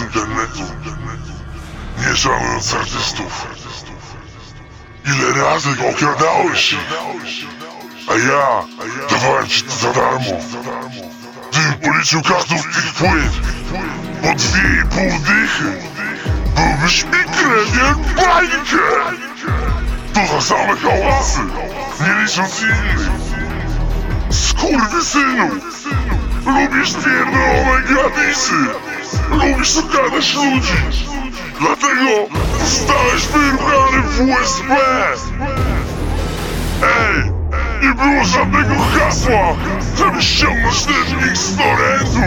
internetu, nie szanując artystów. Ile razy okradałeś się, a ja dawałem ci to za darmo. Gdybym policzył każdą z tych płyt po dwie i pół dychy, byłbyś mi krewien bańkę. To za same hałasy, nie licząc innych. Skurwysynu! Robisz twierdze omega disy. Lubisz okradać ludzi. Dlatego zostałeś wybrany w USB. Nie było żadnego hasła, żeby ściągnąć ten X z torrentu!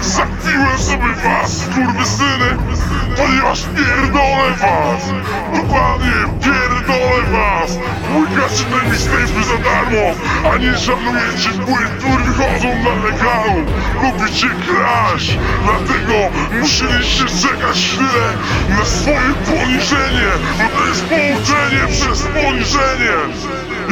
Zakpiłem sobie was, skurwysyny, ponieważ pierdolę was! Dokładnie, pierdolę was! Łykacie te mixtape'y za darmo, a nie szanujecie płyt, które wychodzą na legalu! Lubicie kraść, dlatego musieliście czekać chwilę na swoje poniżenie, bo to jest połączenie przez poniżenie!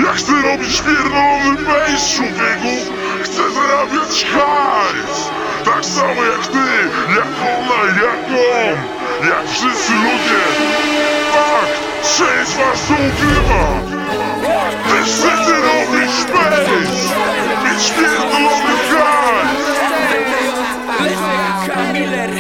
Ja chcę robić pierdolony bass, człowieku! Chcę zarabiać hajs! Tak samo jak ty, jak ona, jak on! Jak wszyscy ludzie! Tak! Część was to ukrywa! Też chcecie robić bass! Mieć pierdolony hajs! Kamiller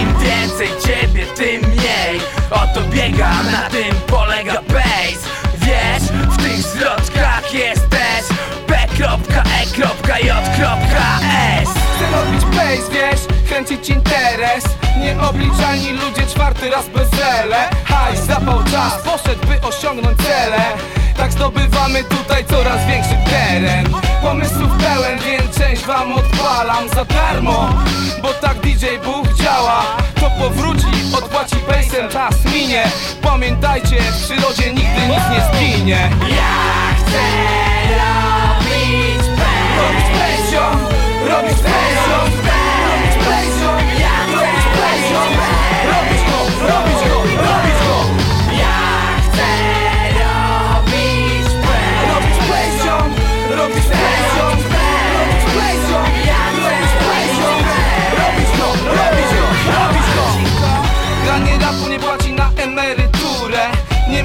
Im więcej ciebie, tym mniej. O to biegam, na tym polega P.E.J.S Chcę robić bass, wiesz, kręcić interes Nieobliczalni ludzie czwarty raz bez zele Hajs, zapał czas, poszedł by osiągnąć cele Tak zdobywamy tutaj coraz większy teren Pomysłów pełen, więc część wam odpalam za darmo Bo tak DJ Bóg działa To powróci, odpłaci bassem, czas minie Pamiętajcie, w przyrodzie nigdy nic nie zginie Ja chcę robić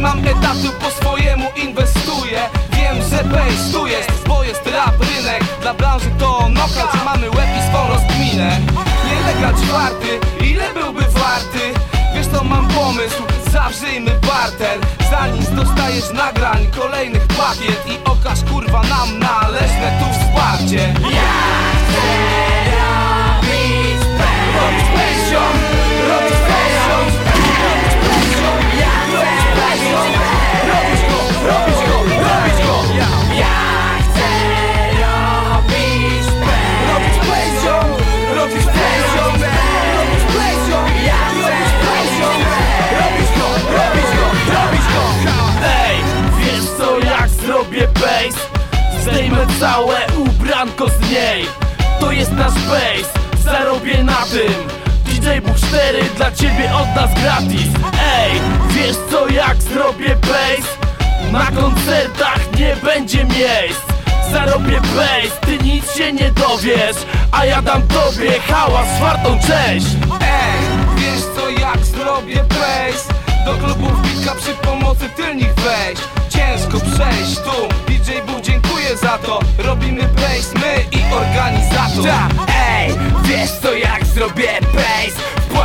mam etatu, po swojemu inwestuję. Wiem, że rynek Dla branży to knockout, mamy łeb i swą rozkminę? Nielegal czwarty, ile byłby warty? Wiesz to mam pomysł, zawrzyjmy barter. Zanim dostajesz nagrań, kolejnych pakiet I okaż kurwa nam należne tu wsparcie. Ja chcę Całe ubranko z niej. To jest nasz bass, zarobię na tym. DJ Bóg 4 dla ciebie od nas gratis. Ej, wiesz co jak zrobię bass? Na koncertach nie będzie miejsc. Zarobię bass, ty nic się nie dowiesz. A ja dam tobie hałas czwartą część. Ej, wiesz co jak zrobię bass Do klubów bitka przy pomocy tylnych wejść Ciężko przejść tu. DJ Bóg dziękuję za to. Robimy bass my i organizator. Ta, ej, wiesz co jak zrobię bass W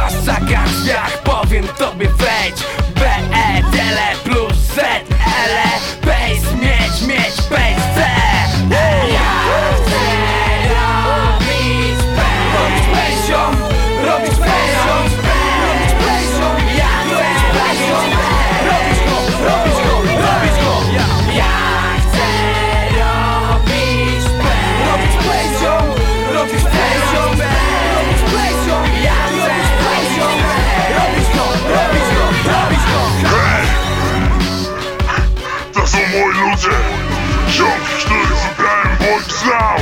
ludzie Ziomki, których wybrałem, bo ich znam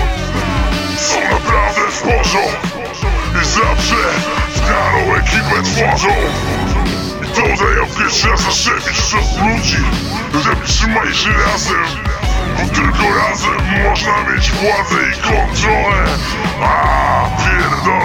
Są naprawdę w porządku. I zawsze znaną ekipę tworzą. I to zajawkę trzeba zaszczepić wśród ludzi Żeby trzymali się razem Bo tylko razem można mieć władzę i kontrolę. A pierdolę